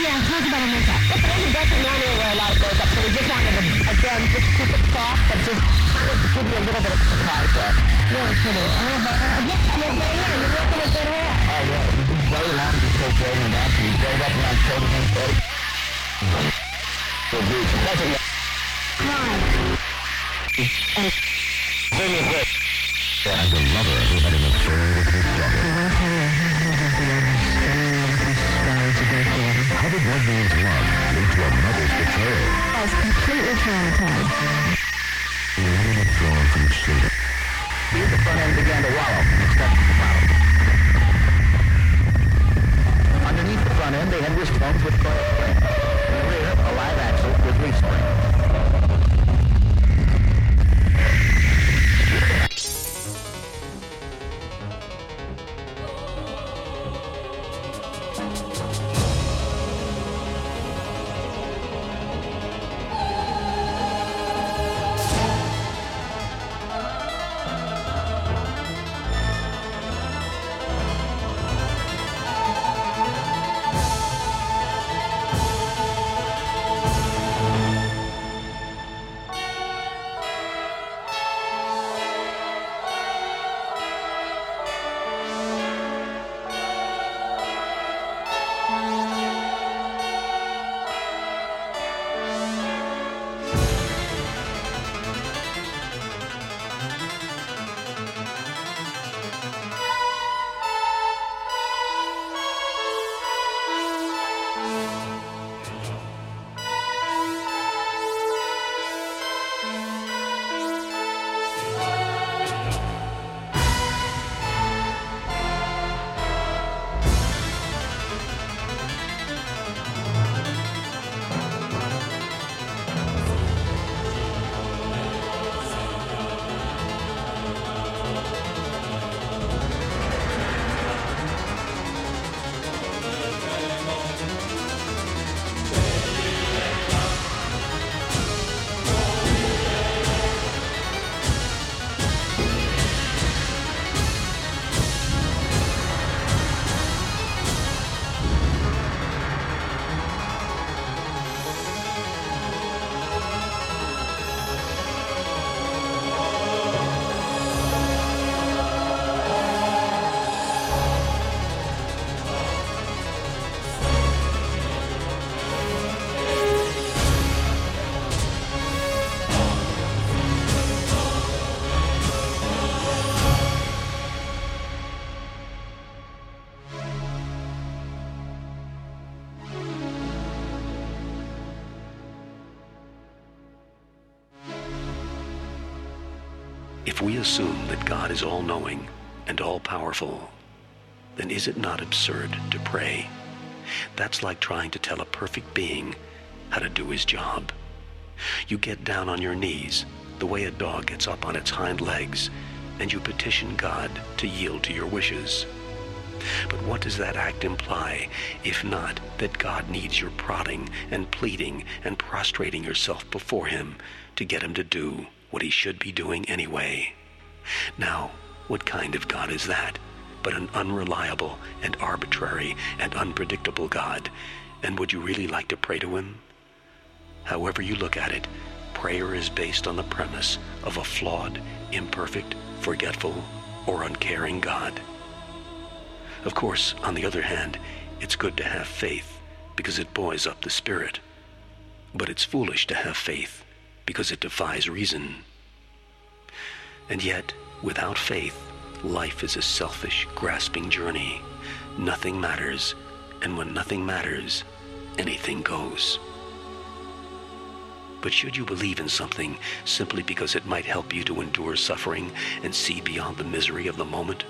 yeah, it's talk about it later. But it doesn't normally where a lot goes up, so we just wanted to, again, just keep it soft, but just kind of give you a little bit of surprise there. Really pretty. ทางผ่ If we assume that God is all-knowing and all-powerful, then is it not absurd to pray? That's like trying to tell a perfect being how to do his job. You get down on your knees, the way a dog gets up on its hind legs, and you petition God to yield to your wishes. But what does that act imply, if not that God needs your prodding and pleading and prostrating yourself before him to get him to do what he should be doing anyway? Now, what kind of God is that? But an unreliable and arbitrary and unpredictable God. And would you really like to pray to him? However you look at it, prayer is based on the premise of a flawed, imperfect, forgetful, or uncaring God. Of course, on the other hand, it's good to have faith because it buoys up the spirit. But it's foolish to have faith because it defies reason. And yet, without faith, life is a selfish, grasping journey. Nothing matters, and when nothing matters, anything goes. But should you believe in something simply because it might help you to endure suffering and see beyond the misery of the moment?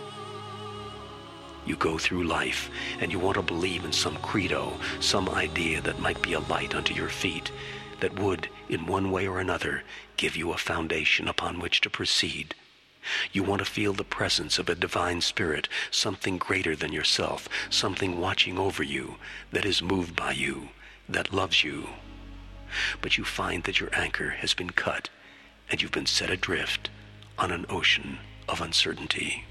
You go through life and you want to believe in some credo, some idea that might be a light unto your feet, that would, in one way or another, give you a foundation upon which to proceed. You want to feel the presence of a divine spirit, something greater than yourself, something watching over you, that is moved by you, that loves you. But you find that your anchor has been cut and you've been set adrift on an ocean of uncertainty.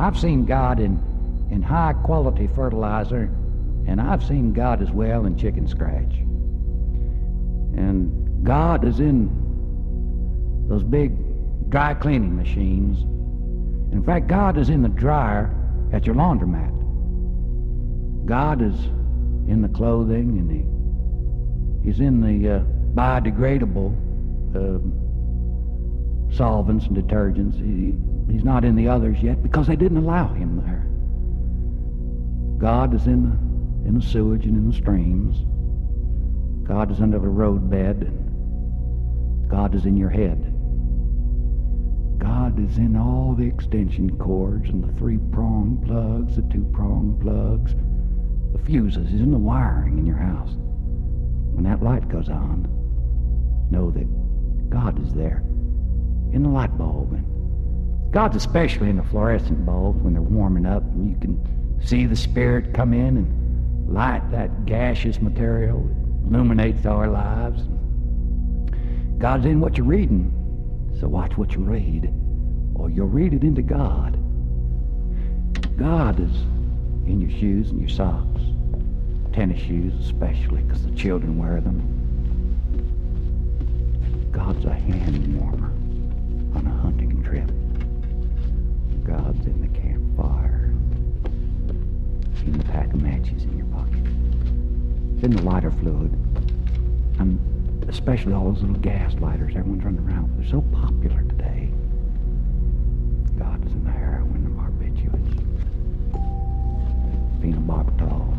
I've seen God in, in high quality fertilizer, and I've seen God as well in chicken scratch. And God is in those big dry cleaning machines. In fact, God is in the dryer at your laundromat. God is in the clothing and he, he's in the uh, biodegradable uh, solvents and detergents. He, he's not in the others yet because they didn't allow him there. God is in the, in the sewage and in the streams. God is under the roadbed God is in your head. God is in all the extension cords and the three-prong plugs, the two-prong plugs, the fuses. He's in the wiring in your house. When that light goes on, know that God is there in the light bulb. And God's especially in the fluorescent bulbs when they're warming up and you can see the Spirit come in and light that gaseous material that illuminates our lives. God's in what you're reading. So watch what you read, or you'll read it into God. God is in your shoes and your socks, tennis shoes especially, because the children wear them. God's a hand warmer on a hunting. God's in the campfire, in the pack of matches in your pocket. In the lighter fluid. I'm especially all those little gas lighters everyone's running around with. They're so popular today. God is in the heroin, the barbiturates, phenobarbital,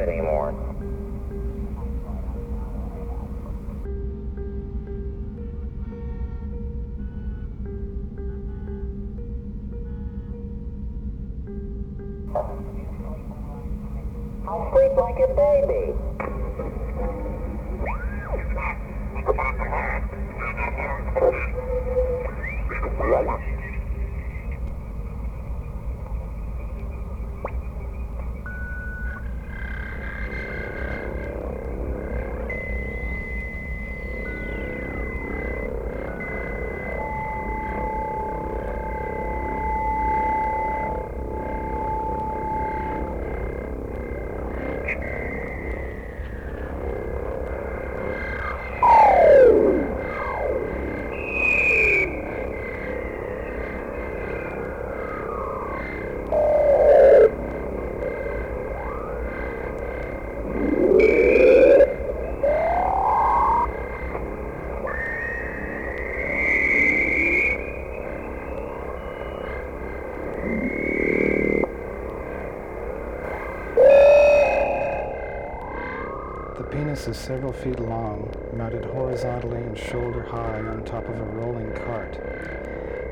anymore. Penis is several feet long, mounted horizontally and shoulder high on top of a rolling cart.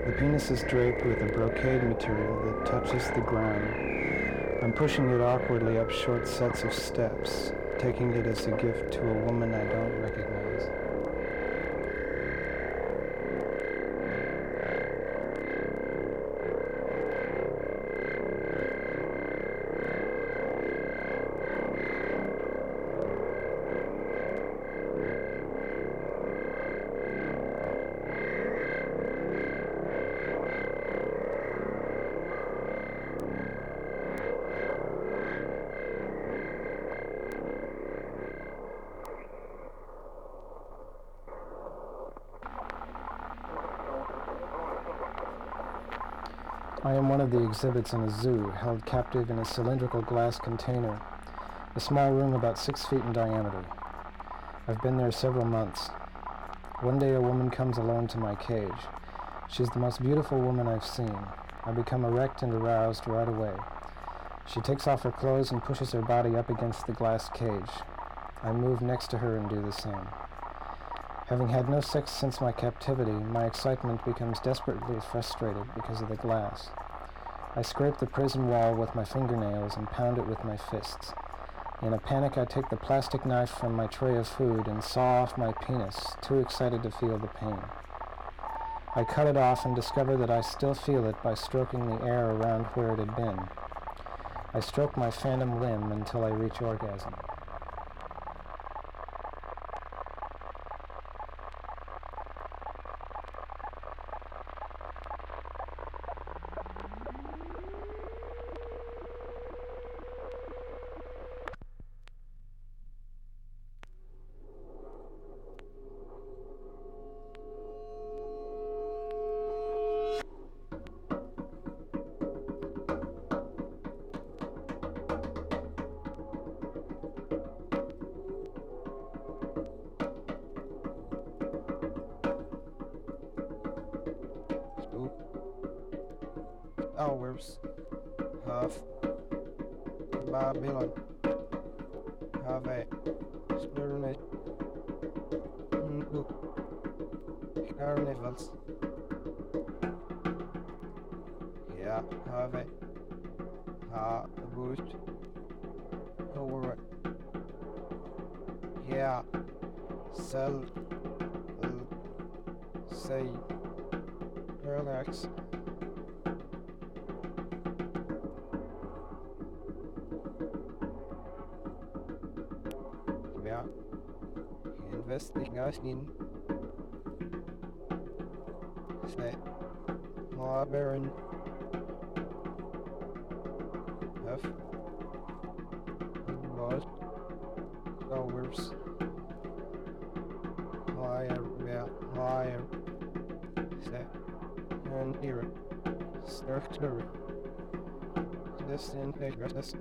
The penis is draped with a brocade material that touches the ground. I'm pushing it awkwardly up short sets of steps, taking it as a gift to a woman I don't I am one of the exhibits in a zoo, held captive in a cylindrical glass container, a small room about six feet in diameter. I've been there several months. One day a woman comes alone to my cage. She's the most beautiful woman I've seen. I become erect and aroused right away. She takes off her clothes and pushes her body up against the glass cage. I move next to her and do the same. Having had no sex since my captivity, my excitement becomes desperately frustrated because of the glass. I scrape the prison wall with my fingernails and pound it with my fists. In a panic, I take the plastic knife from my tray of food and saw off my penis, too excited to feel the pain. I cut it off and discover that I still feel it by stroking the air around where it had been. I stroke my phantom limb until I reach orgasm. Hours of Babylon have a spirit into carnivals. Yeah, have a ha boost over. Yeah sell say relax Asien say Baron F. Was Towers Higher yeah higher. Say and here structure. This in this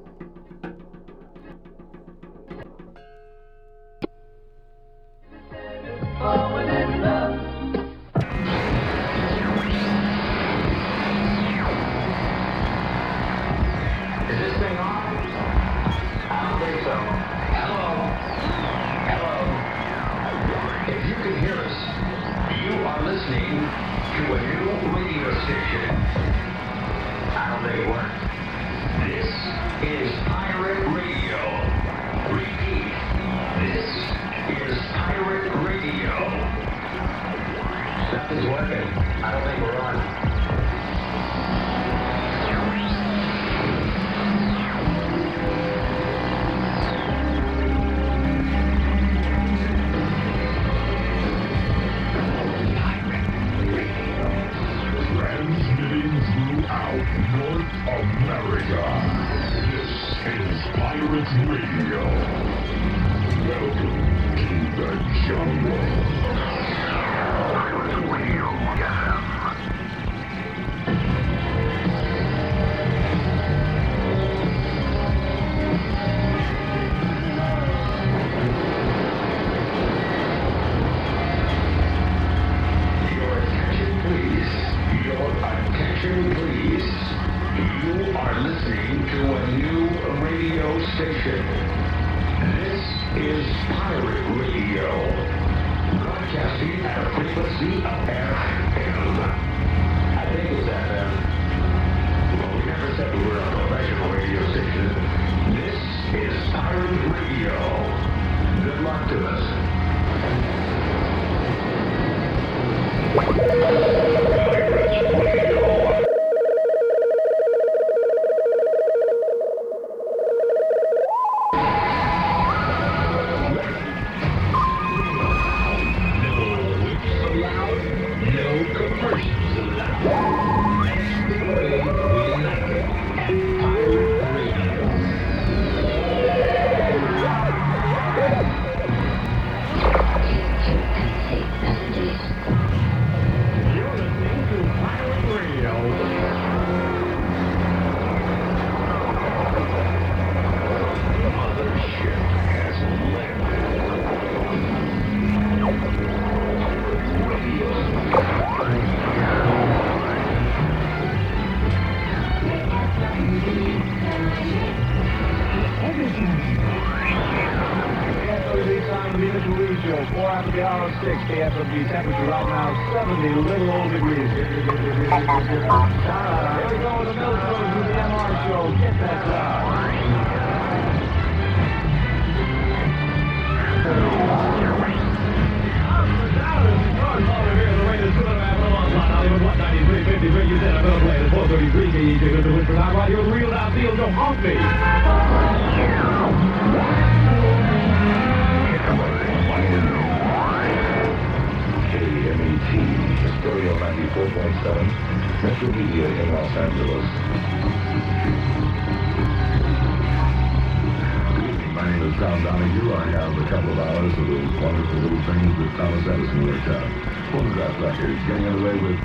Donahue. I have a couple of hours of those wonderful little things that Thomas Edison worked out. Phonograph records getting underway with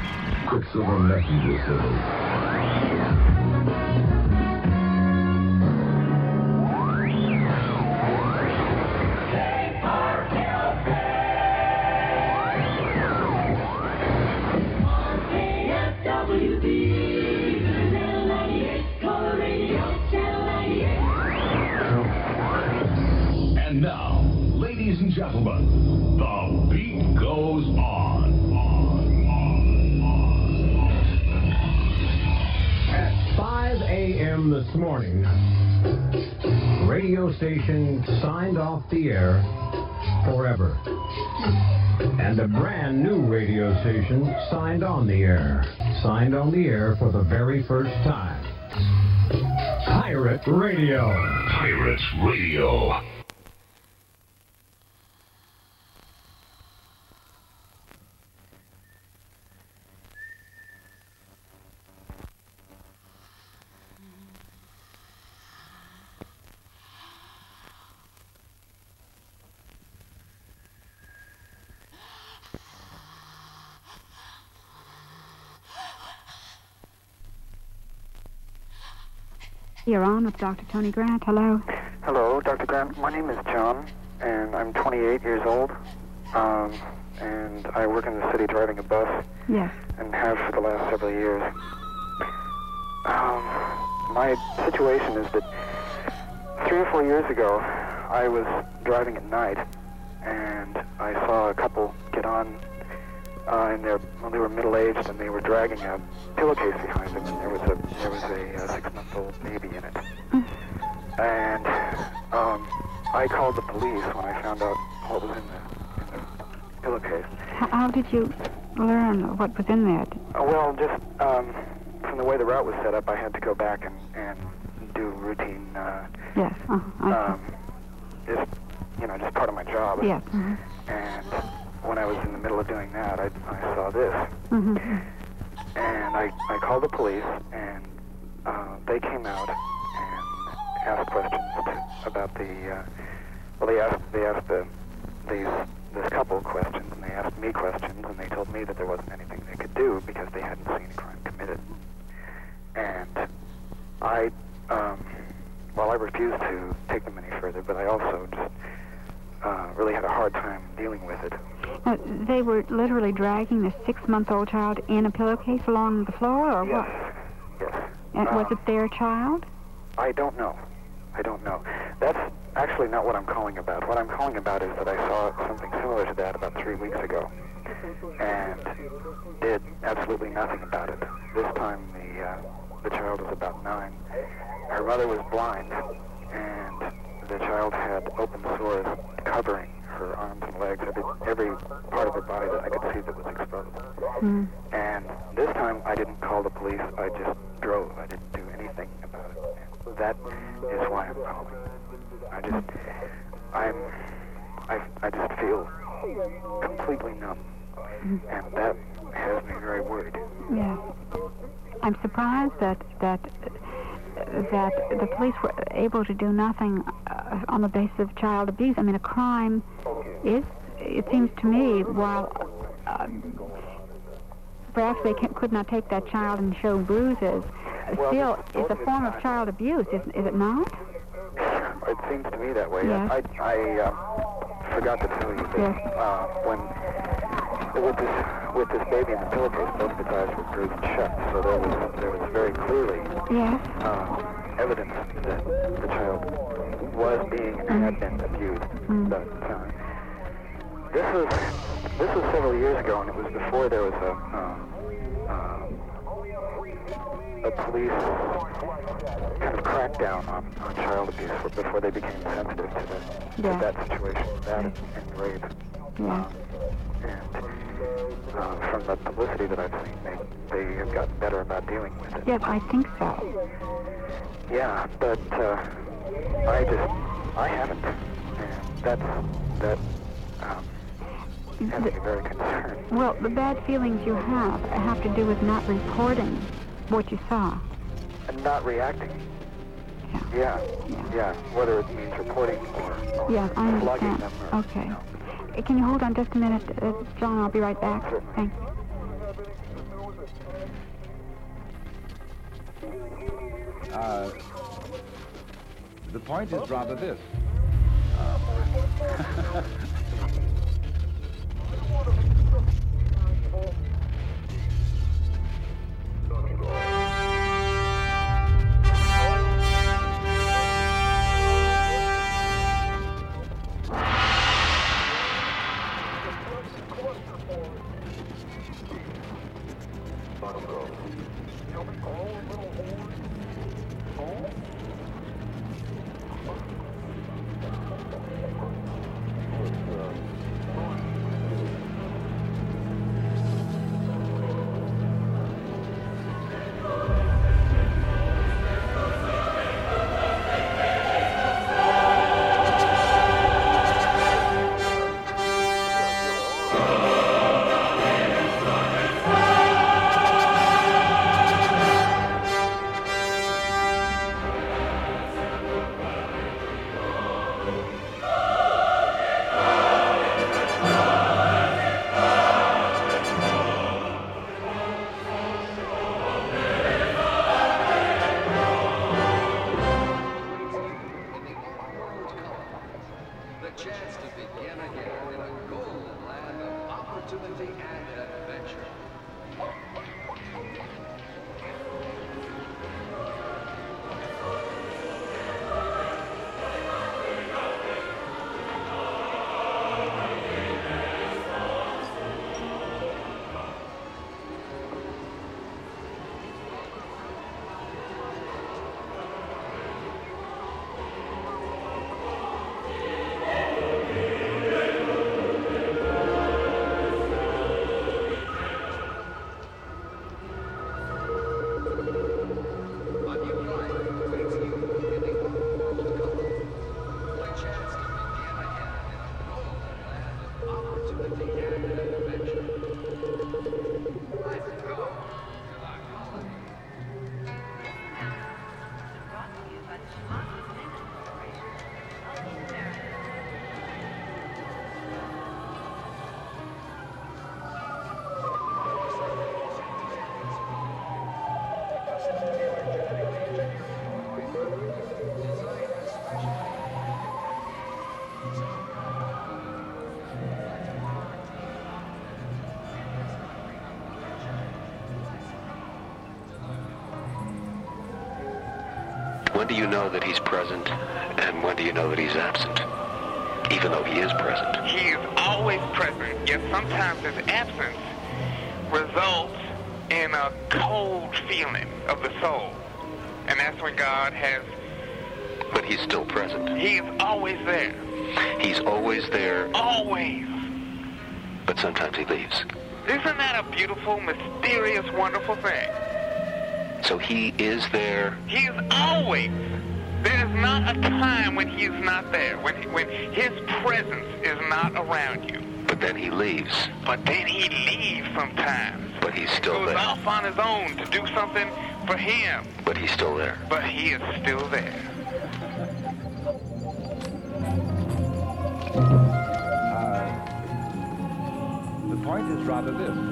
Quicksilver Messenger. a.m. this morning, radio station signed off the air forever. And a brand new radio station signed on the air. Signed on the air for the very first time. Pirate Radio. Pirates Radio. You're on with Dr. Toni Grant. Hello. Hello, Dr. Grant. My name is John, and I'm 28 years old. Um, and I work in the city driving a bus, Yes. and have for the last several years. Um, my situation is that three or four years ago, I was driving at night, and I saw a couple get on uh, in their well, they were middle aged, and they were dragging a pillowcase behind them, and there was a there was a, uh six month old baby in it. And um, I called the police when I found out what was in the, in the pillowcase. How did you learn what was in there? Uh, well, just um, from the way the route was set up, I had to go back and, and do routine, uh, Yes. Uh, I um, just you know, just part of my job. Yes. mhm, And when I was in the middle of doing that, I, I saw this, mhm. and I, I called the police, and uh, they came out and asked questions to, about the. Uh, well, they asked they asked the these this couple questions, and they asked me questions, and they told me that there wasn't anything they could do because they hadn't seen a crime committed. And I, um, well, I refused to take them any further, but I also just uh, really had a hard time dealing with it. Uh, they were literally dragging the six-month-old child in a pillowcase along the floor, or what? Yes, yes. And was Um, it their child? I don't know. I don't know. That's actually not what I'm calling about. What I'm calling about is that I saw something similar to that about three weeks ago and did absolutely nothing about it. This time the uh, the child was about nine. Her mother was blind, and the child had open sores covering her arms and legs, every every part of her body that I could see that was exposed. Mm. And this time I didn't call the police. I just drove. I didn't do anything about it. And that is why I'm calling. I just, I'm, I, I just feel completely numb, and that has me very worried. Yeah. I'm surprised that that that the police were able to do nothing uh, on the basis of child abuse. I mean, a crime is, it seems to me, while uh, perhaps they can, could not take that child and show bruises, still, it's a form of child abuse, is, is it not? It seems to me that way. Yes. I, I uh, forgot to tell you that Yes. uh, when with this with this baby in the pillowcase, both of its eyes were bruised shut, so there was there was very clearly Yes. uh, evidence that the child was being and had been abused. Mm. But uh, this was this was several years ago, and it was before there was a um, uh, a police kind of crackdown on, on child abuse before they became sensitive to, the, Yeah. to that situation, that and, and rape. Yeah. And uh, from the publicity that I've seen, they, they have gotten better about dealing with it. Yes, I think so. Yeah, but uh, I just, I haven't. And that's, that um, has me very concerned. Well, the bad feelings you have have to do with not reporting what you saw. And not reacting. Yeah, yeah, Yeah. whether it means reporting or, or Yes, I understand. them or, Okay. Uh, Can you hold on just a minute, uh, John? I'll be right back. Thank you. Uh, the point is rather this. The When do you know that he's present, and when do you know that he's absent? Even though he is present. He is always present, yet sometimes his absence results in a cold feeling of the soul. And that's when God has, But he's still present. he is always there. He's always there, Always. but sometimes he leaves. Isn't that a beautiful, mysterious, wonderful thing? So he is there, He is always. There is not a time when he is not there, when, he, when his presence is not around you. but then he leaves. But then he leaves sometimes. But he's still Goes there. off on his own to do something for him. But he's still there. But he is still there. Uh, the point is rather this.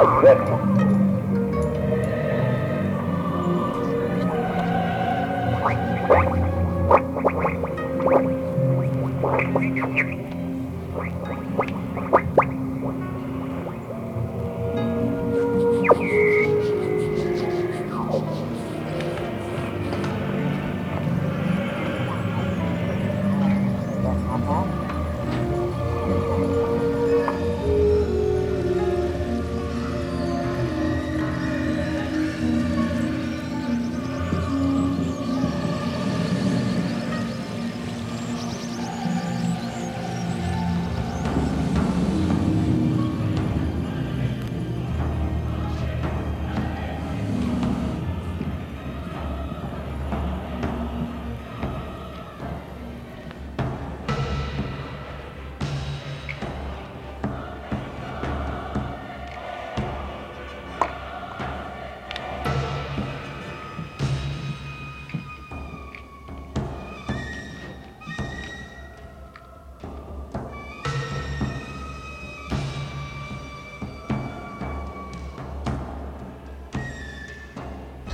Yes.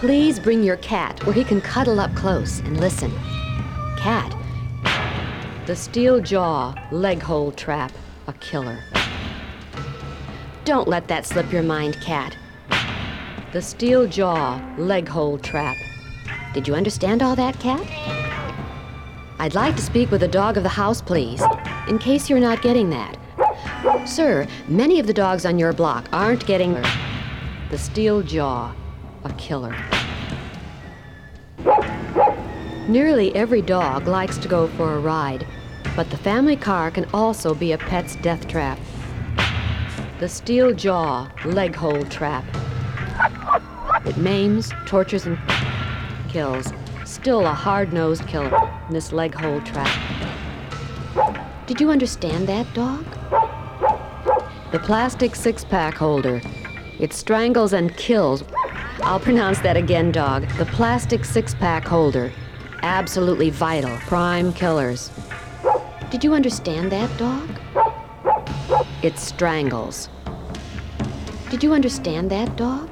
Please bring your cat where he can cuddle up close and listen. Cat. The steel jaw, leg hold trap, a killer. Don't let that slip your mind, cat. The steel jaw, leg hold trap. Did you understand all that, cat? I'd like to speak with the dog of the house, please, in case you're not getting that. Sir, many of the dogs on your block aren't getting the steel jaw, a killer. Nearly every dog likes to go for a ride, but the family car can also be a pet's death trap. The steel jaw leg hold trap. It maims, tortures, and kills. Still a hard nosed killer, this leg hold trap. Did you understand that, dog? The plastic six pack holder. It strangles and kills. I'll pronounce that again, dog. The plastic six pack holder. Absolutely vital. Prime killers. Did you understand that, dog? It strangles. Did you understand that, dog?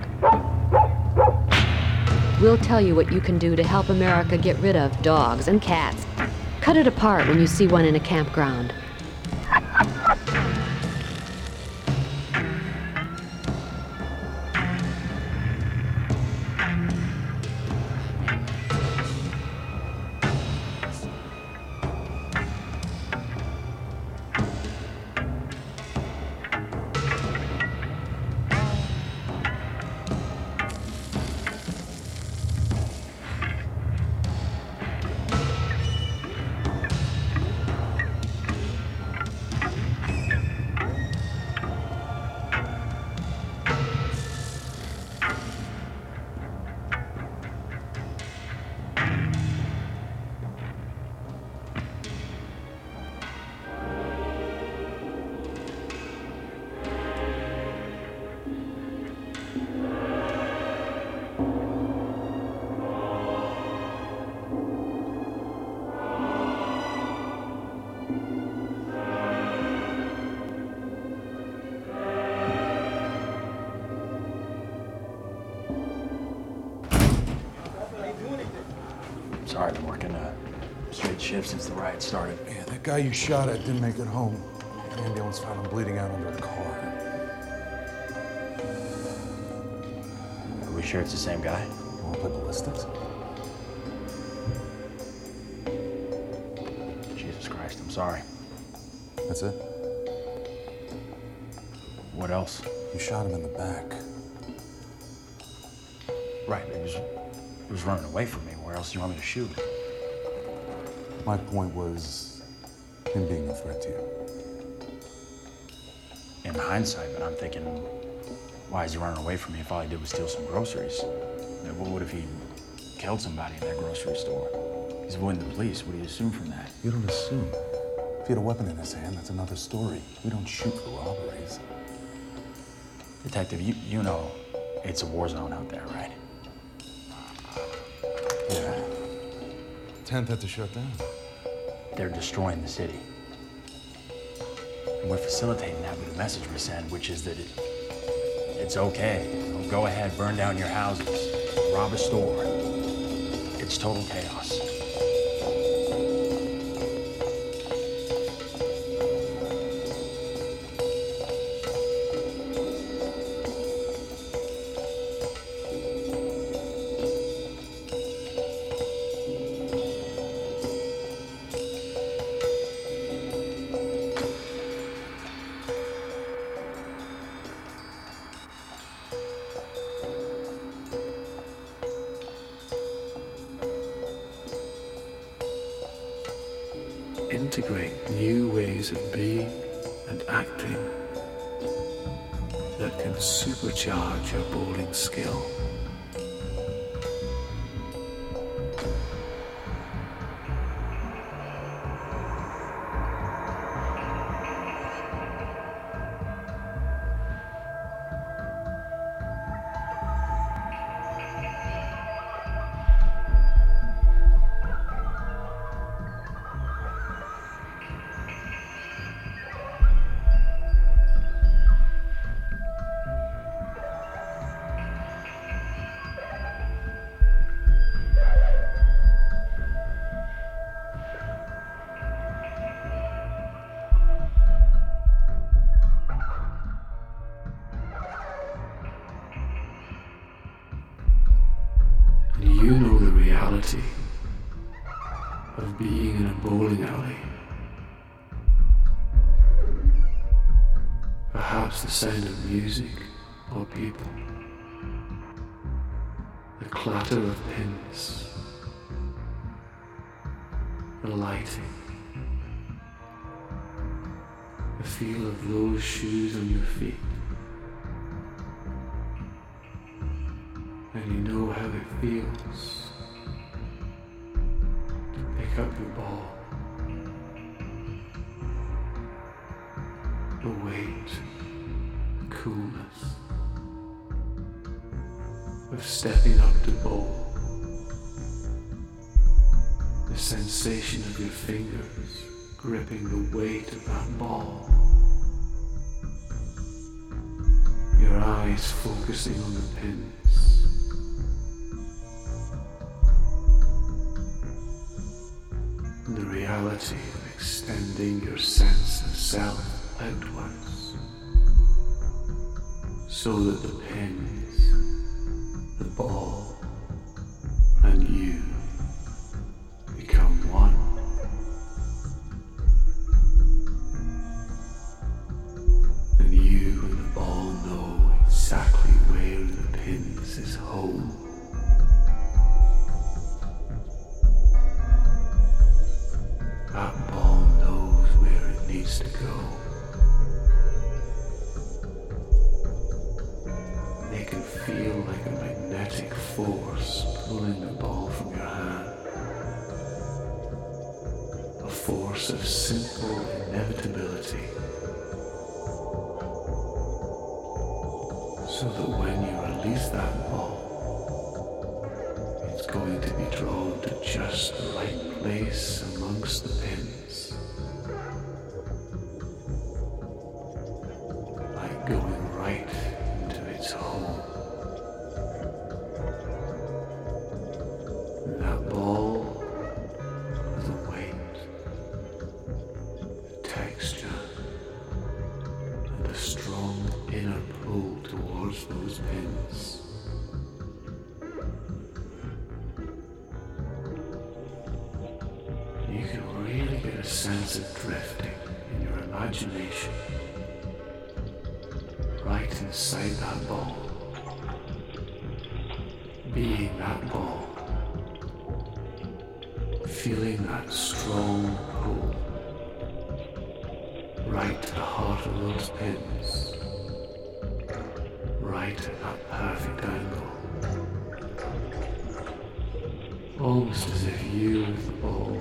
We'll tell you what you can do to help America get rid of dogs and cats. Cut it apart when you see one in a campground. Shift since the riot started. Yeah, that guy you shot at didn't make it home. The ambulance found him bleeding out under a car. Are we sure it's the same guy? You want to play ballistics? Jesus Christ, I'm sorry. That's it? What else? You shot him in the back. Right, he was, he was running away from me. Where else do you want me to shoot? My point was him being a threat to you. In hindsight, but I'm thinking, why is he running away from me if all he did was steal some groceries? Like, what would if he killed somebody in that grocery store? He's avoiding the police. What do you assume from that? You don't assume. If he had a weapon in his hand, that's another story. We don't shoot for robberies. Detective, you, you know it's a war zone out there, right? 10th had to shut down. They're destroying the city. And we're facilitating that with a message we send, which is that it, it's okay. Go ahead, burn down your houses, rob a store. It's total chaos. Ways of being and acting that can supercharge your bowling skill. The weight, the coolness of stepping up to bowl. The sensation of your fingers gripping the weight of that ball. Your eyes focusing on the pins. the reality of extending your sense of self outwards so that the pins, the ball, and you towards those pins. You can really get a sense of drifting in your imagination right inside that ball. Being that ball. Feeling that strong pull right to the heart of those pins. Right at that perfect angle. Almost as if you with the ball.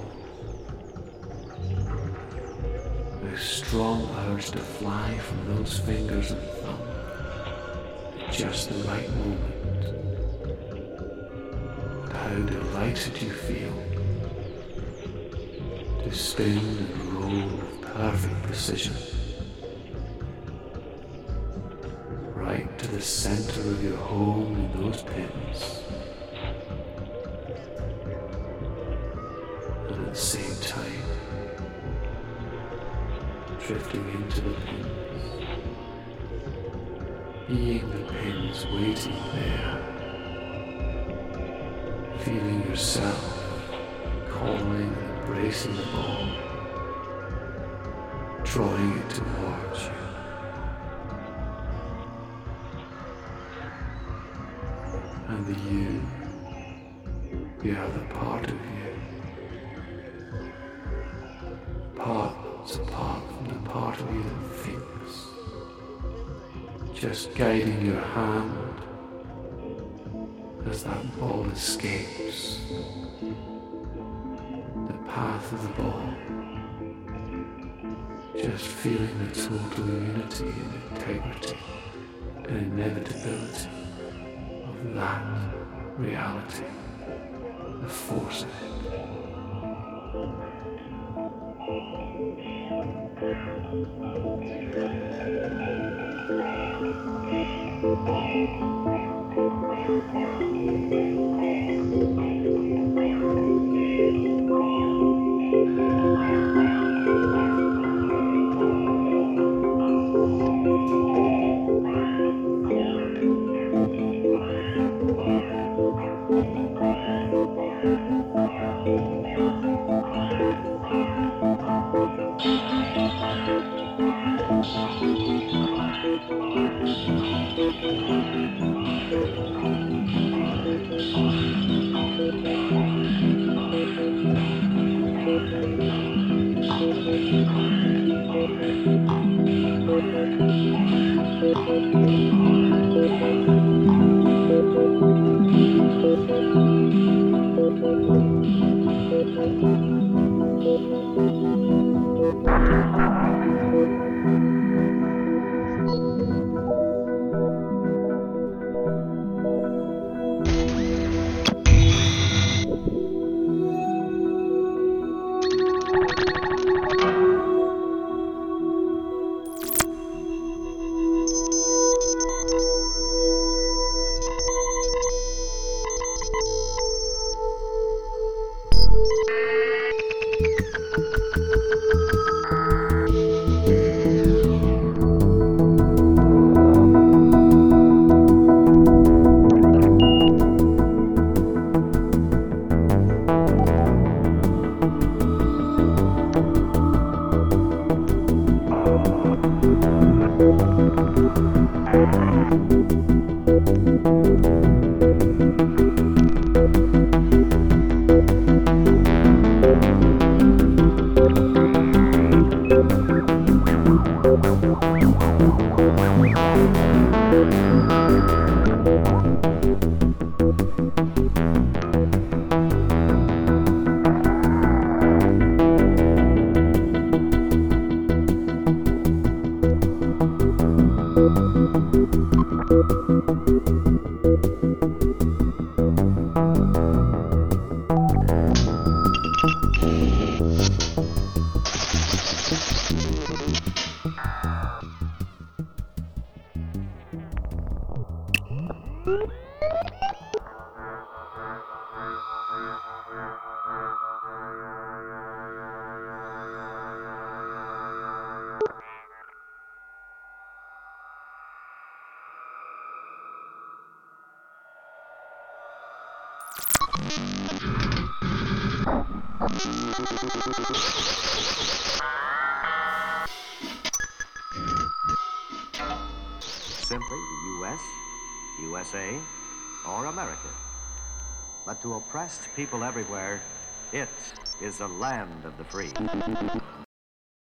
A strong urge to fly from those fingers and thumb at just the right moment. And how delighted you feel to spin and roll with perfect precision. The center of your home in those pins. And at the same time, drifting into the pins. Being the pins waiting there. Feeling yourself calling and embracing the ball. Drawing it towards you. The you, have a part of you. Parts apart from the part of you that thinks. Just guiding your hand as that ball escapes. The path of the ball. Just feeling the total unity and integrity and inevitability that reality, the force of it. People everywhere, it is the land of the free.